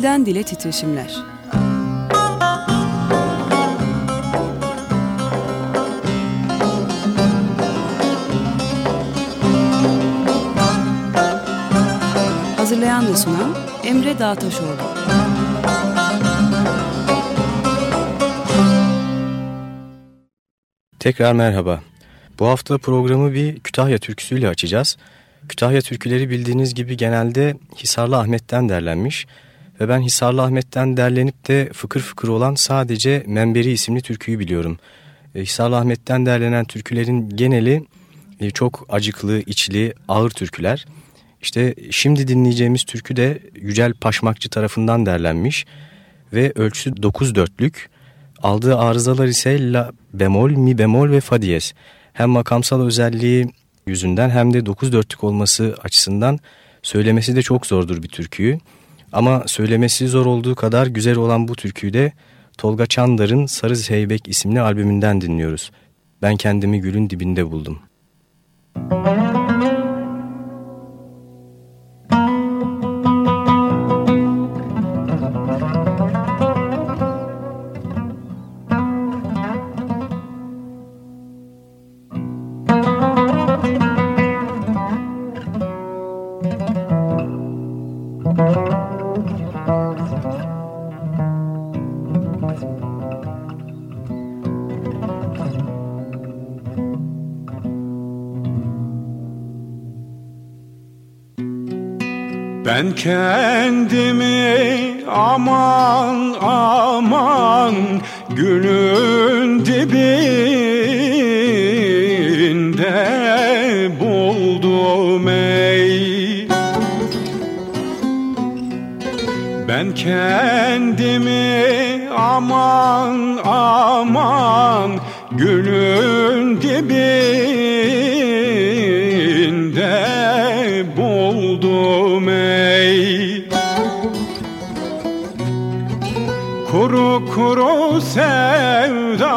Dilden Dile Titreşimler Hazırlayan ve sunan Emre Dağtaşoğlu Tekrar merhaba. Bu hafta programı bir Kütahya türküsüyle açacağız. Kütahya türküleri bildiğiniz gibi genelde Hisarlı Ahmet'ten derlenmiş ve ben Hisarlı Ahmet'ten derlenip de fıkır fıkır olan sadece Memberi isimli türküyü biliyorum. E, Hisarlı Ahmet'ten derlenen türkülerin geneli e, çok acıklı, içli, ağır türküler. İşte şimdi dinleyeceğimiz türkü de Yücel Paşmakçı tarafından derlenmiş ve ölçüsü 9 dörtlük. Aldığı arızalar ise la bemol, mi bemol ve fa diyez. Hem makamsal özelliği yüzünden hem de 9 dörtlük olması açısından söylemesi de çok zordur bir türküyü. Ama söylemesi zor olduğu kadar güzel olan bu türküyü de Tolga Çandar'ın Sarı Zeybek isimli albümünden dinliyoruz. Ben kendimi gülün dibinde buldum. Müzik Ben kendimi aman aman günün dibinde buldum ey. Ben kendimi aman aman günün Kuru kuru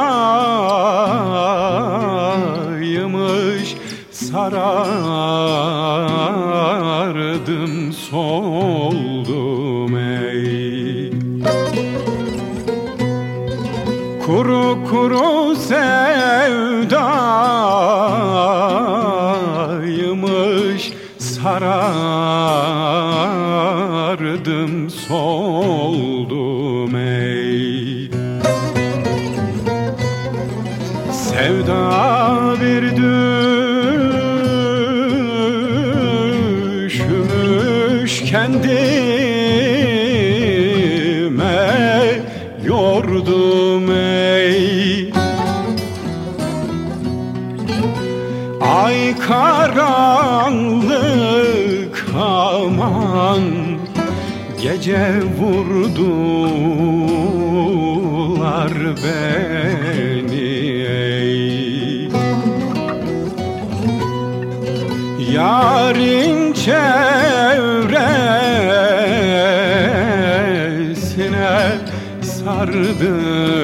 kendime yordum ey. Ay karanlık aman Gece vurdular beni ey. Yarın çevresine good.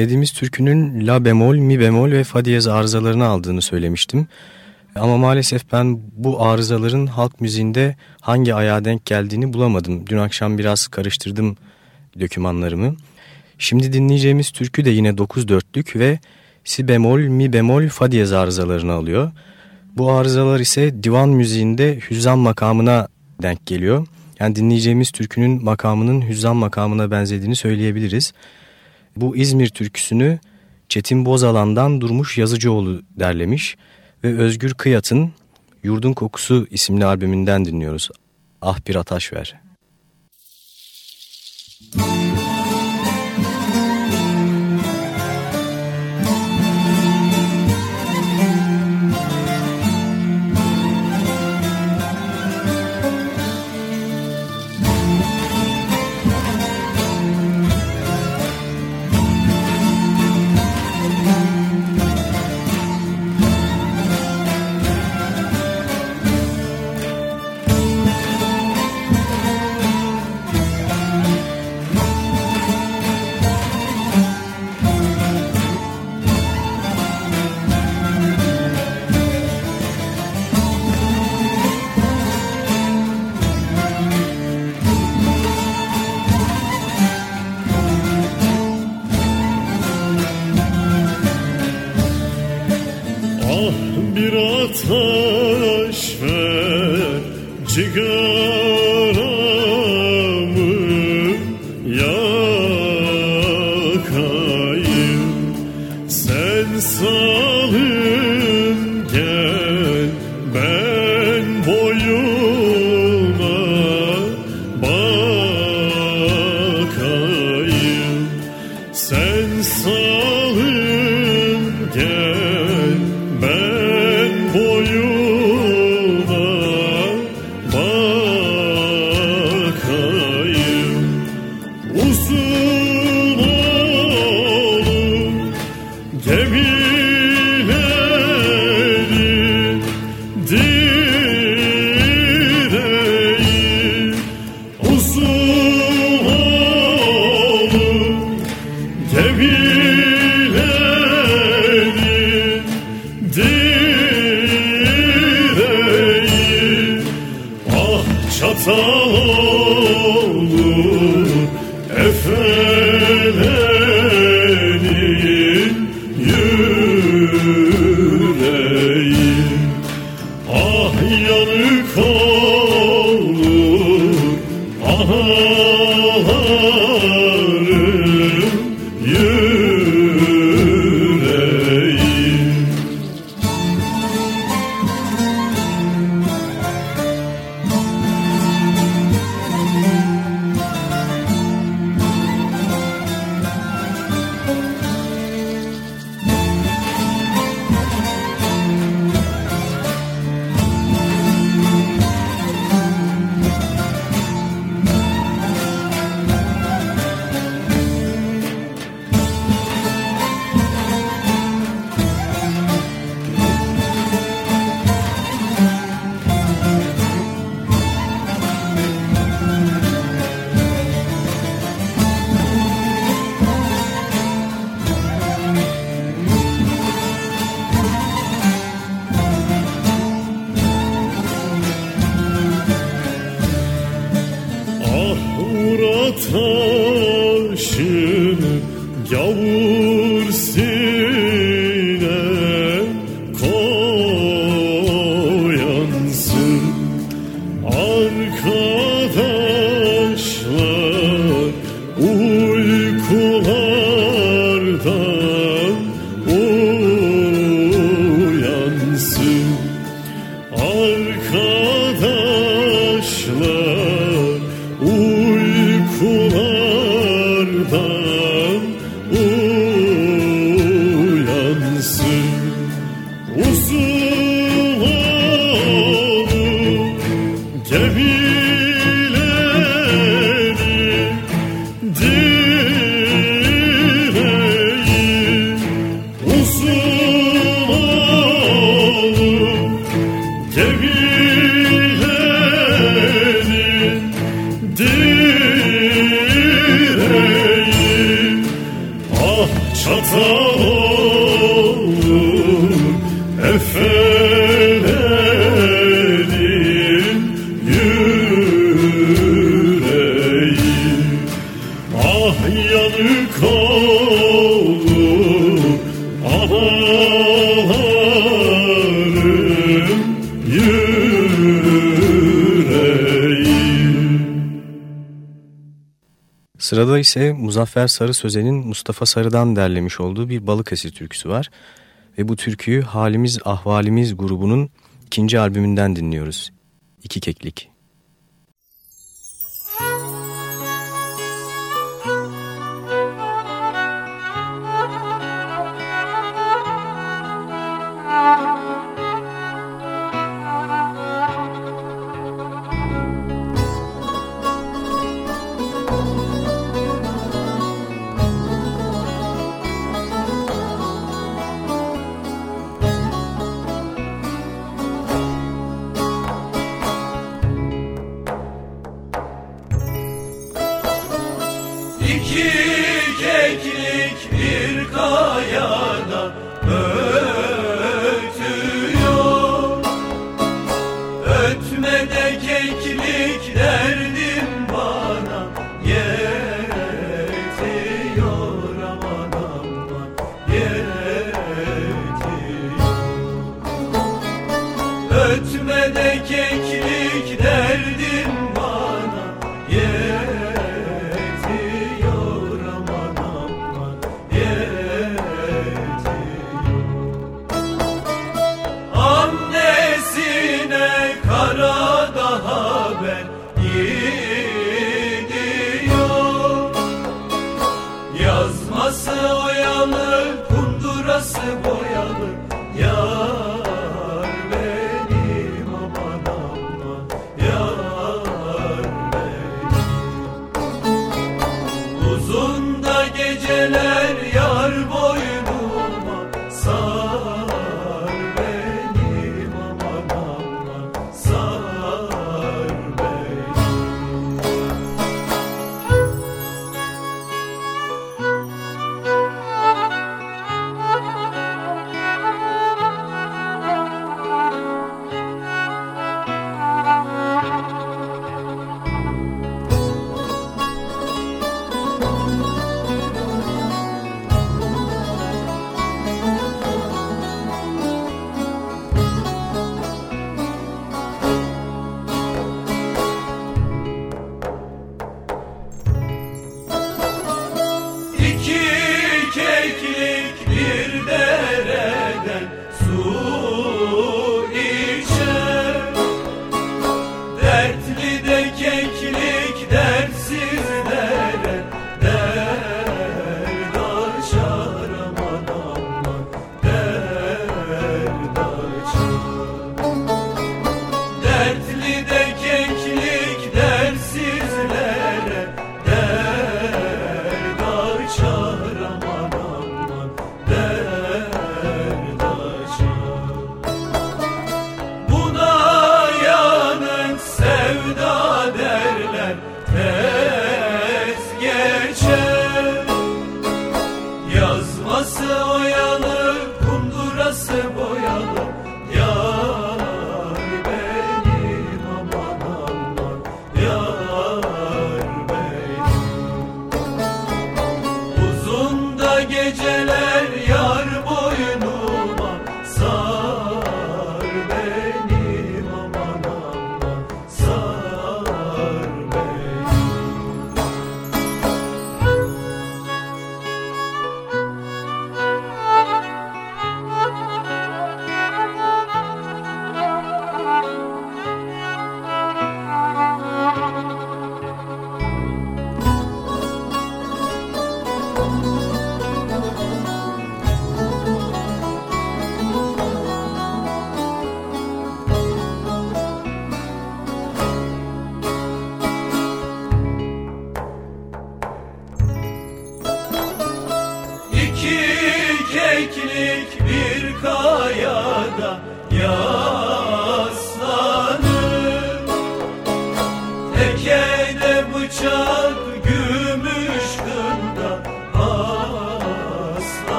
Dinlediğimiz türkünün la bemol, mi bemol ve fa diyez arızalarını aldığını söylemiştim. Ama maalesef ben bu arızaların halk müziğinde hangi ayağa denk geldiğini bulamadım. Dün akşam biraz karıştırdım dokümanlarımı. Şimdi dinleyeceğimiz türkü de yine 9 dörtlük ve si bemol, mi bemol, fa diyez arızalarını alıyor. Bu arızalar ise divan müziğinde hüzzam makamına denk geliyor. Yani dinleyeceğimiz türkünün makamının hüzzam makamına benzediğini söyleyebiliriz. Bu İzmir türküsünü Çetin Bozalan'dan Durmuş Yazıcıoğlu derlemiş ve Özgür Kıyat'ın Yurdun Kokusu isimli albümünden dinliyoruz. Ah bir ataş ver. Ah Sen Sırada ise Muzaffer Sarı Sözen'in Mustafa Sarı'dan derlemiş olduğu bir Balıkesir türküsü var. Ve bu türküyü Halimiz Ahvalimiz grubunun ikinci albümünden dinliyoruz. İki Keklik.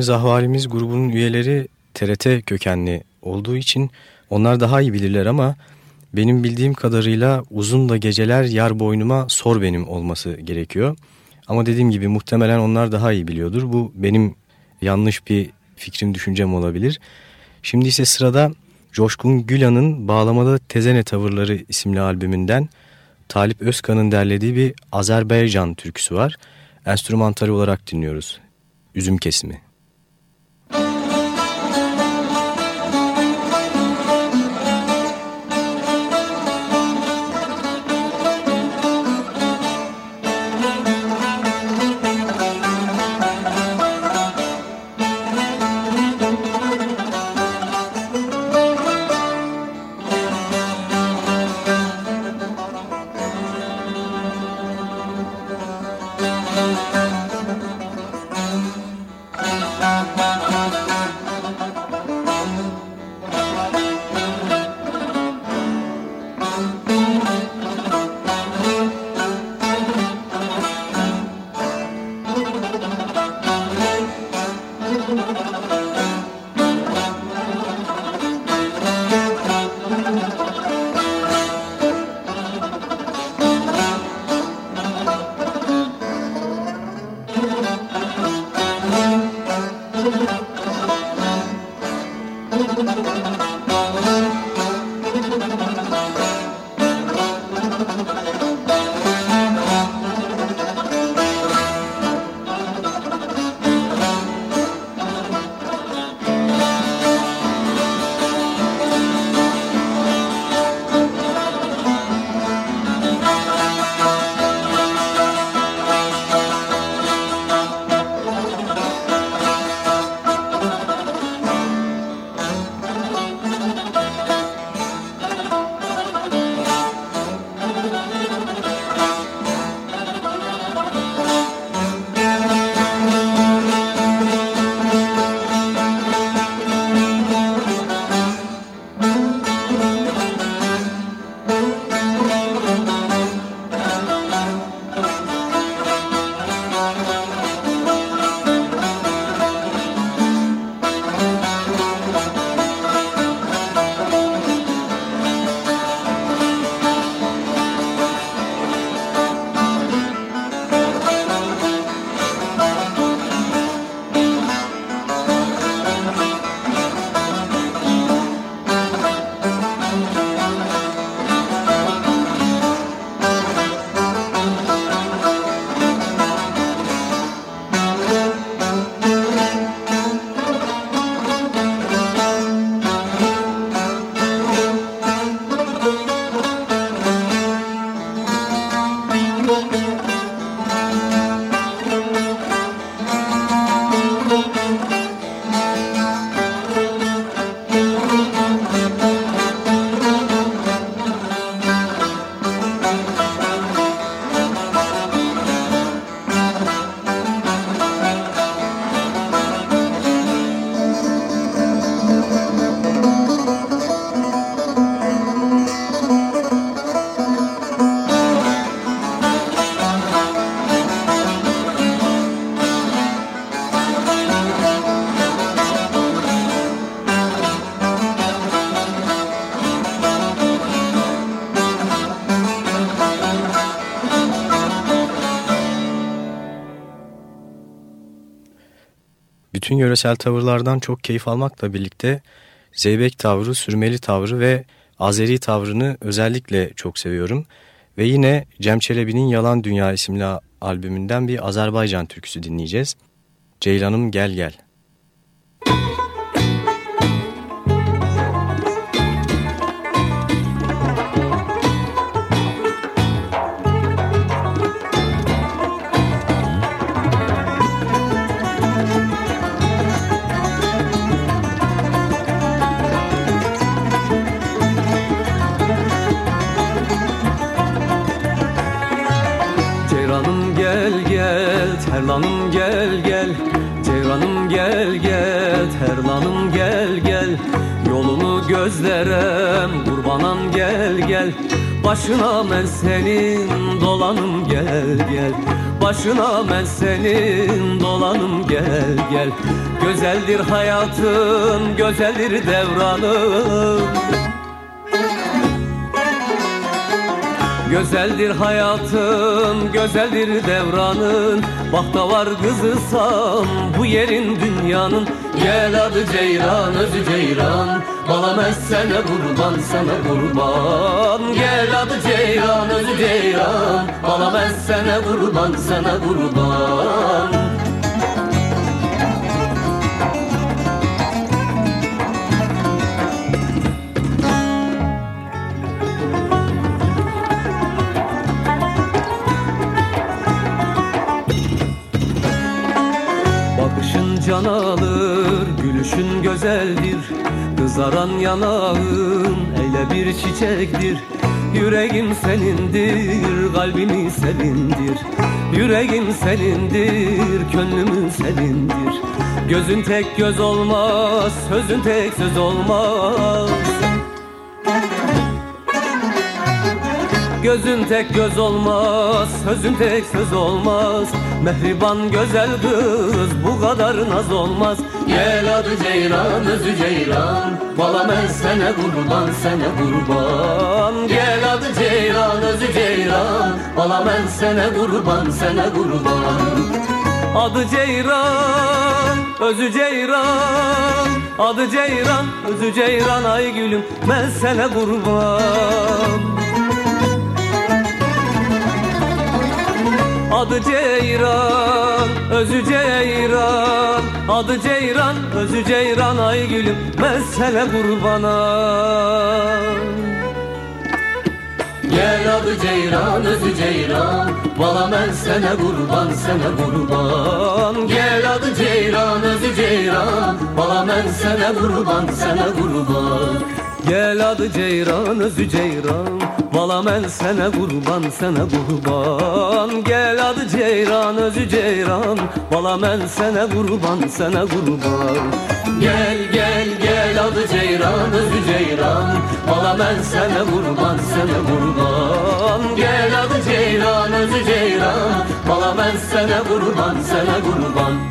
Halimiz Ahvalimiz grubunun üyeleri TRT kökenli olduğu için onlar daha iyi bilirler ama benim bildiğim kadarıyla uzun da geceler yar boynuma sor benim olması gerekiyor. Ama dediğim gibi muhtemelen onlar daha iyi biliyordur. Bu benim yanlış bir fikrim düşüncem olabilir. Şimdi ise sırada Coşkun Gülan'ın Bağlamada Tezene Tavırları isimli albümünden Talip Özkan'ın derlediği bir Azerbaycan türküsü var. Enstrümantal olarak dinliyoruz. Üzüm kesimi. Bütün yöresel tavırlardan çok keyif almakla birlikte Zeybek tavrı, sürmeli tavrı ve Azeri tavrını özellikle çok seviyorum. Ve yine Cem Çelebi'nin Yalan Dünya isimli albümünden bir Azerbaycan türküsü dinleyeceğiz. Ceylanım Gel Gel. Terlanım gözlerem Kurbanam gel gel. Başına ben senin dolanım gel gel. Başına ben senin dolanım gel gel. Gözeldir hayatın, gözeldir devranın Gözeldir hayatın, gözeldir devranın. Bakta var kızısam bu yerin dünyanın. Gel adı Ceyran, özü Ceyran Balam sene kurban, sana kurban. Gel adı Ceyran, özü Ceyran Balam sene kurban, sana kurban can alır Gülüşün güzeldir. Kızaran yanağın Eyle bir çiçektir. Yüreğim senindir Kalbimi sevindir. Yüreğim senindir Gönlümü sevindir. Gözün tek göz olmaz Sözün tek söz olmaz Gözün tek göz olmaz, sözün tek söz olmaz. Mehriban güzel kız bu kadar naz olmaz. Gel adı Ceyran, özü Ceyran. Bala ben sene kurban, sene kurban. Gel adı Ceyran, özü Ceyran. Bala ben sene kurban, sene kurban. Adı Ceyran, özü Ceyran. Adı Ceyran, özü Ceyran. Ay gülüm Ben sene kurban Adı Ceyran, özü Ceyran. Adı Ceyran, özü Ceyran ay gülüm Mesele kurbana. Gel adı Ceyran, özü Ceyran. Bala ben sene kurban, sene kurban. Gel adı Ceyran, özü Ceyran. Bala ben sene kurban, sene kurban Gel adı Ceyran, özü Ceyran. Vala men sene kurban, sene kurban. Gel adı Ceyran, özü Ceyran. Vala men sene kurban, sene kurban. Gel gel gel adı Ceyran, özü Ceyran. Vala men sene kurban, sene kurban. Gel adı Ceyran, özü Ceyran. Vala men sene kurban, sene kurban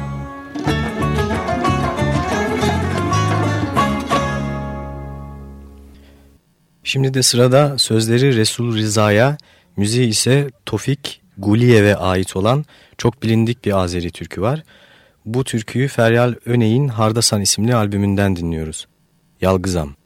Şimdi de sırada sözleri Resul Rıza'ya, müziği ise Tofik Guliyev'e ait olan çok bilindik bir Azeri türkü var. Bu türküyü Feryal Öney'in Hardasan isimli albümünden dinliyoruz. Yalgızam.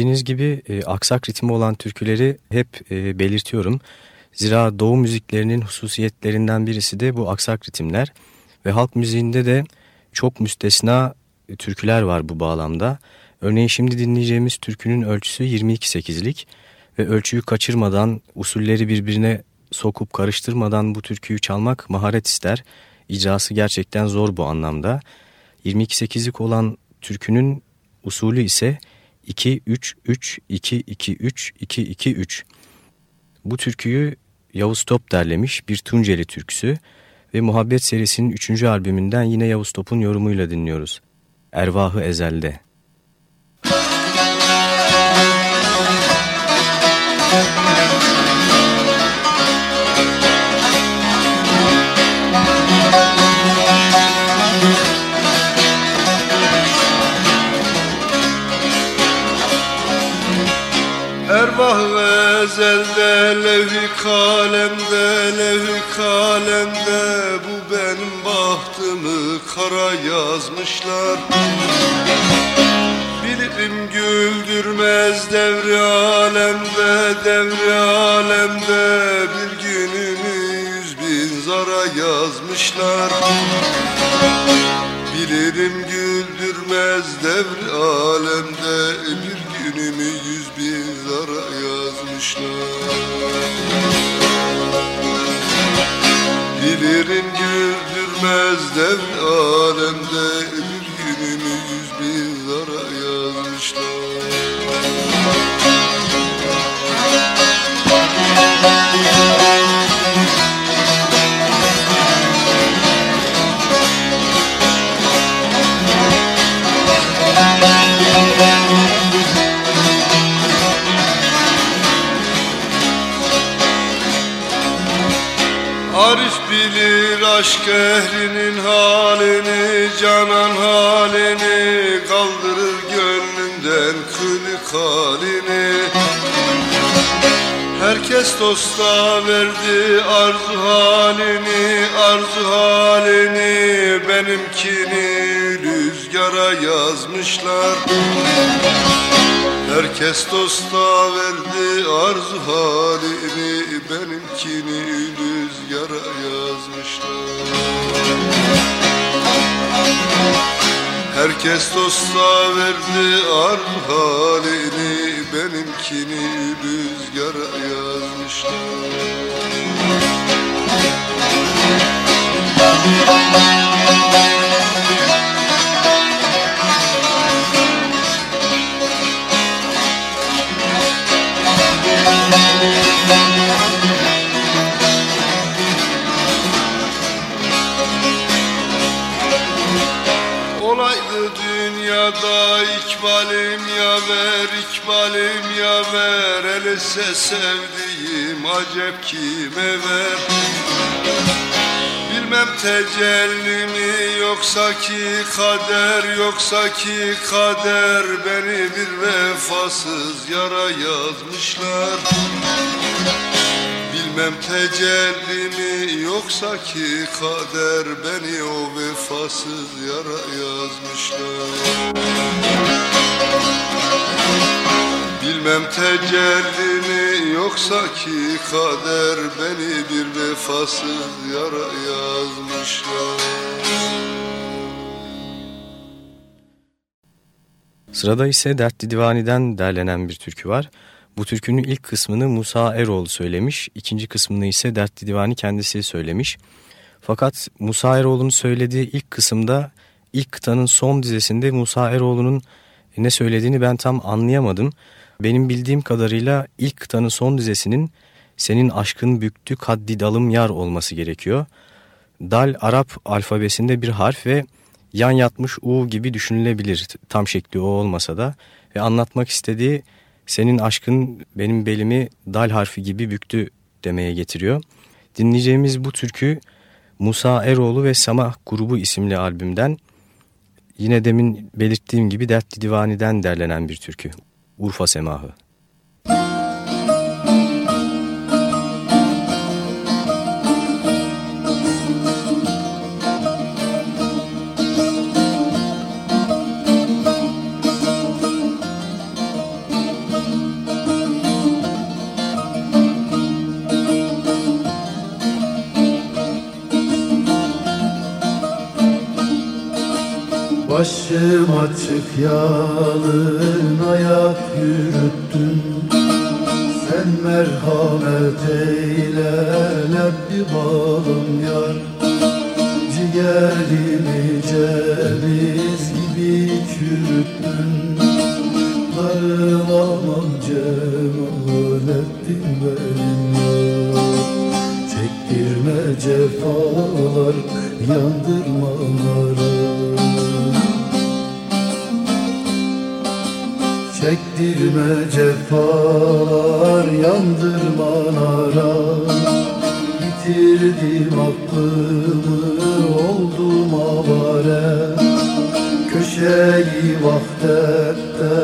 Bildiğiniz gibi e, aksak ritmi olan türküleri hep e, belirtiyorum. Zira doğu müziklerinin hususiyetlerinden birisi de bu aksak ritimler ve halk müziğinde de çok müstesna türküler var bu bağlamda. Örneğin şimdi dinleyeceğimiz türkünün ölçüsü 22-8'lik ve ölçüyü kaçırmadan, usulleri birbirine sokup karıştırmadan bu türküyü çalmak maharet ister. İcrası gerçekten zor bu anlamda. 22-8'lik olan türkünün usulü ise 2-3-3-2-2-3-2-2-3. Bu türküyü Yavuz Top derlemiş bir Tunceli türküsü ve Muhabbet serisinin 3. albümünden yine Yavuz Top'un yorumuyla dinliyoruz. Ervahı Ezel'de. Ervah ezelde levh-i kalemde levh-i kalemde. Bu benim bahtımı kara yazmışlar. Bilirim güldürmez devri alemde devri alemde. Bir gününü yüz bin zara yazmışlar. Bilirim güldürmez devri alemde Bir günümü yüz bin zara yazmışlar. Bilirim güldürmez devri alemde Bir günümü yüz bin zara yazmışlar aşk ehlinin halini Canan halini Kaldırır gönlünden kılık halini. Herkes dosta verdi arzu halini Arzu halini. Benimkini rüzgara yazmışlar. Herkes dosta verdi arzu halini Benimkini rüzgara Herkes dosta verdi arzu halini Benimkini rüzgara yazmışlar. Olaydı dünyada ikbalim yaver, ikbalim yaver Elese sevdiğim acep kime ver? Bilmem tecelli mi yoksa ki kader Yoksa ki kader. Beni bir vefasız yara yazmışlar Bilmem tecelli mi yoksa ki kader Beni o vefasız yara yazmışlar Bilmem tecelli mi yoksa ki kader Beni bir vefasız yara yazmışlar Sırada ise Dertli Divani'den derlenen bir türkü var. Bu türkünün ilk kısmını Musa Eroğlu söylemiş, ikinci kısmını ise Dertli Divani kendisi söylemiş. Fakat Musa Eroğlu'nun söylediği ilk kısımda ilk kıtanın son dizesinde Musa Eroğlu'nun ne söylediğini ben tam anlayamadım. Benim bildiğim kadarıyla ilk kıtanın son dizesinin senin aşkın büktü kaddi dalım yar olması gerekiyor. Dal Arap alfabesinde bir harf ve yan yatmış U gibi düşünülebilir tam şekli o olmasa da. Ve anlatmak istediği senin aşkın benim belimi dal harfi gibi büktü demeye getiriyor. Dinleyeceğimiz bu türkü Musa Eroğlu ve Samah Grubu isimli albümden yine demin belirttiğim gibi Dertli Divani'den derlenen bir türkü. Urfa Semahı. Başım açık yalın ayak yürüttün. Sen merhamet eyle lebbi balım yar. Ciğerimi ceviz gibi çürüttün. Darılamam cemalettin benim yar. Çektirme cefalar yandırmaları Çektirme cefalar yandırmalara Yitirdim aklımı oldum avare Köşeyi vahdette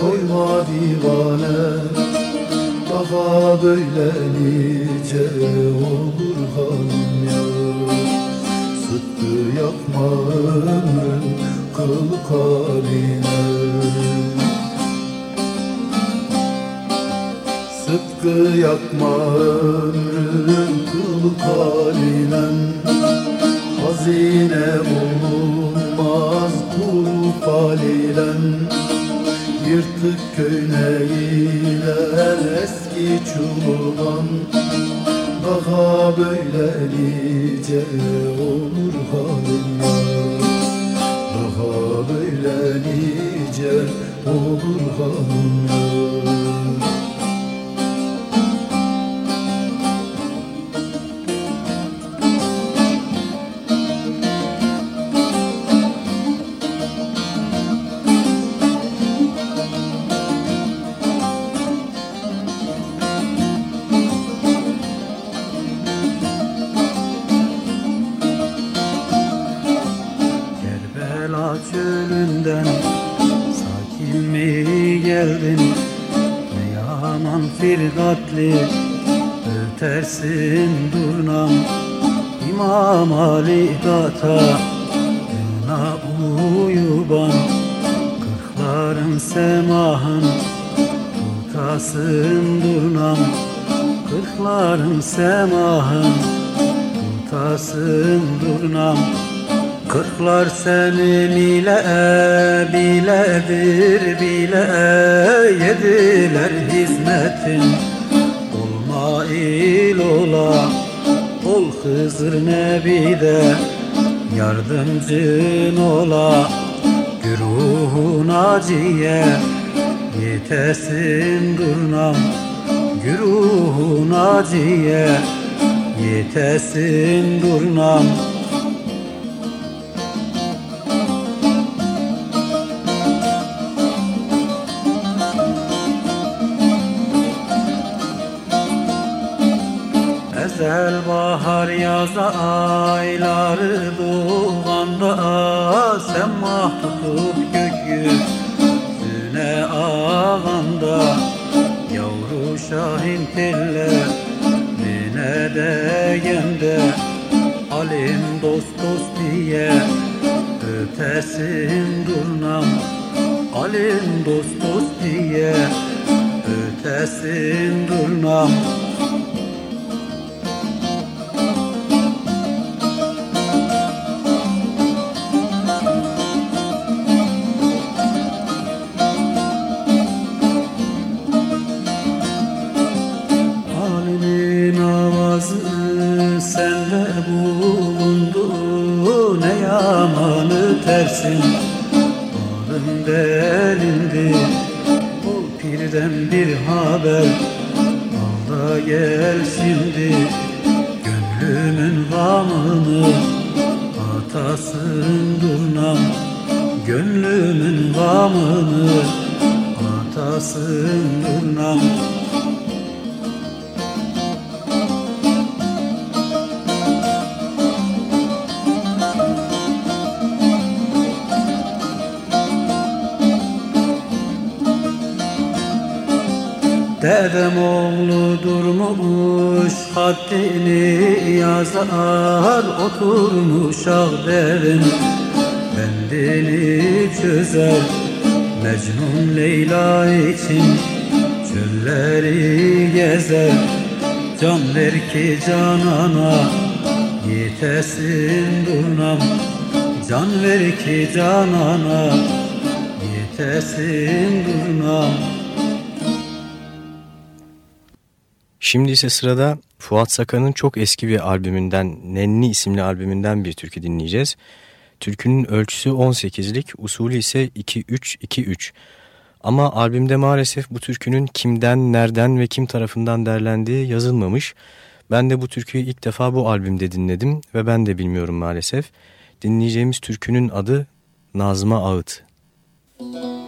koyma divane. Daha böyle nice olur hanım ya. Sıkkı yapma ömrün kıl kaline Sıtkı yakma ömrün kıl kalinen Hazine bulunmaz kuru falilen. Yırtık köyneğiler eski çubuğan. Daha böyle nice olur halim Daha böyle olur halim yaman firgatli ötersin durnam. İmam Ali Gata Dına uyuban. Kırkların semahın Tutasın durnam. Kırkların semahın Tutasın durnam. Kırklar senin ile biledir bile Yediler hizmetin Olma il ola. Ol Hızır Nebi'de Yardımcın ola. Güruhun acıye Yetesin durnam Güruhun acıye Yetesin durnam bahar yaz ayları doğanda Sen mahtup gökyüzüne ağanda Yavru şahin telle Mine değende Alim dost dost diye Ötesin durnam. Alim dost dost diye Ötesin durnam Thank you. Ki canana yetesin durnam Can ver ki canana Yetesin durna Şimdi ise sırada Fuat Sakan'ın çok eski bir albümünden, Nenni isimli albümünden bir türkü dinleyeceğiz. Türkünün ölçüsü 18'lik, usulü ise 2-3-2-3. Ama albümde maalesef bu türkünün kimden, nereden ve kim tarafından derlendiği yazılmamış. Ben de bu türküyü ilk defa bu albümde dinledim ve ben de bilmiyorum maalesef. Dinleyeceğimiz türkünün adı Nazma Ağıt. Müzik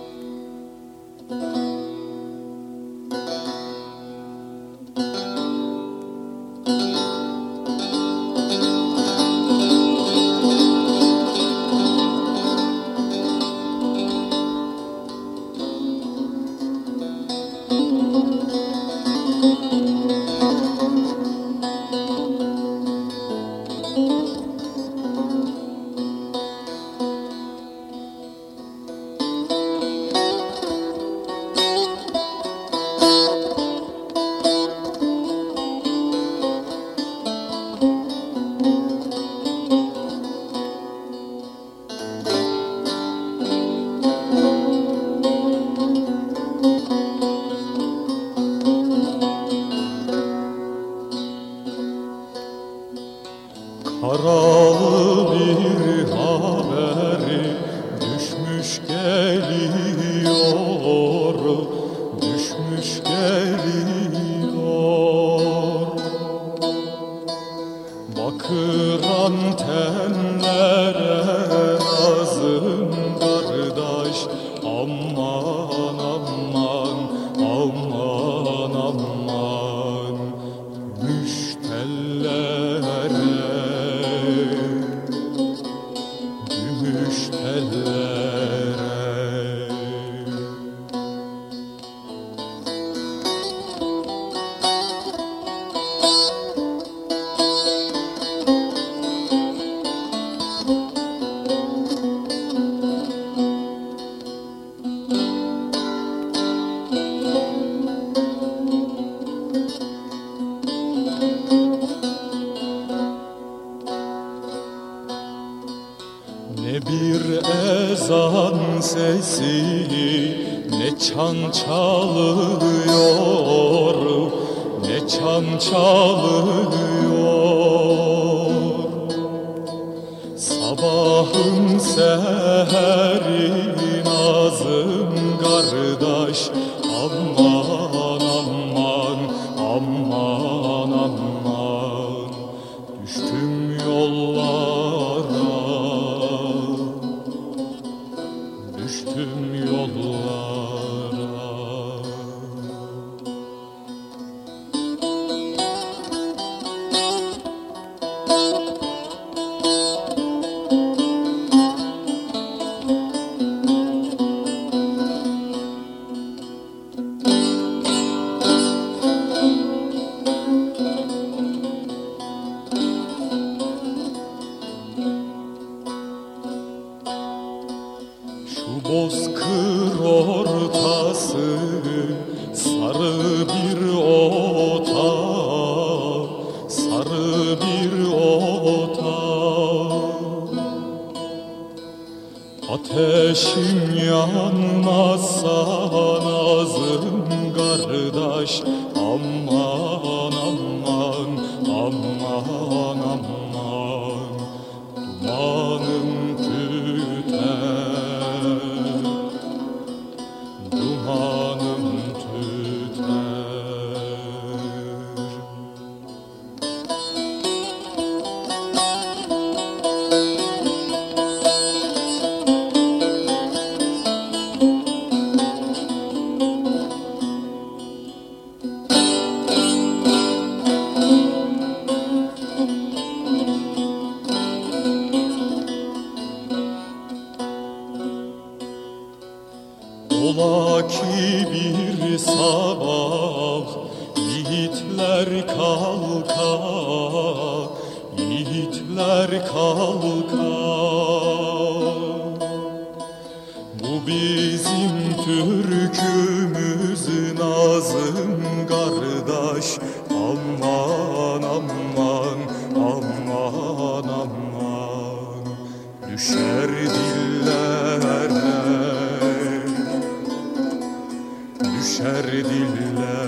düşer diller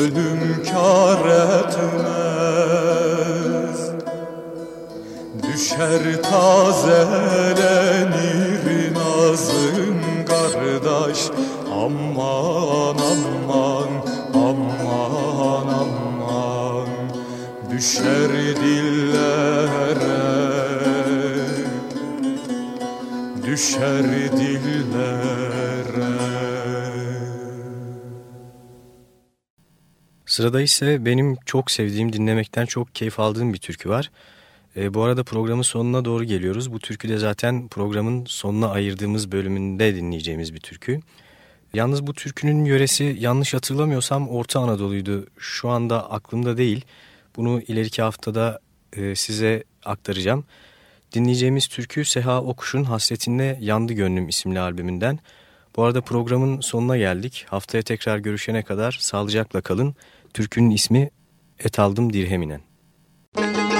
ölüm Sırada ise benim çok sevdiğim, dinlemekten çok keyif aldığım bir türkü var. E, bu arada programın sonuna doğru geliyoruz. Bu türkü de zaten programın sonuna ayırdığımız bölümünde dinleyeceğimiz bir türkü. Yalnız bu türkünün yöresi yanlış hatırlamıyorsam Orta Anadolu'ydu. Şu anda aklımda değil. Bunu ileriki haftada e, size aktaracağım. Dinleyeceğimiz türkü Seha Okuş'un Hasretinle Yandı Gönlüm isimli albümünden. Bu arada programın sonuna geldik. Haftaya tekrar görüşene kadar sağlıcakla kalın. Türkünün ismi Et aldım dirheminen. Müzik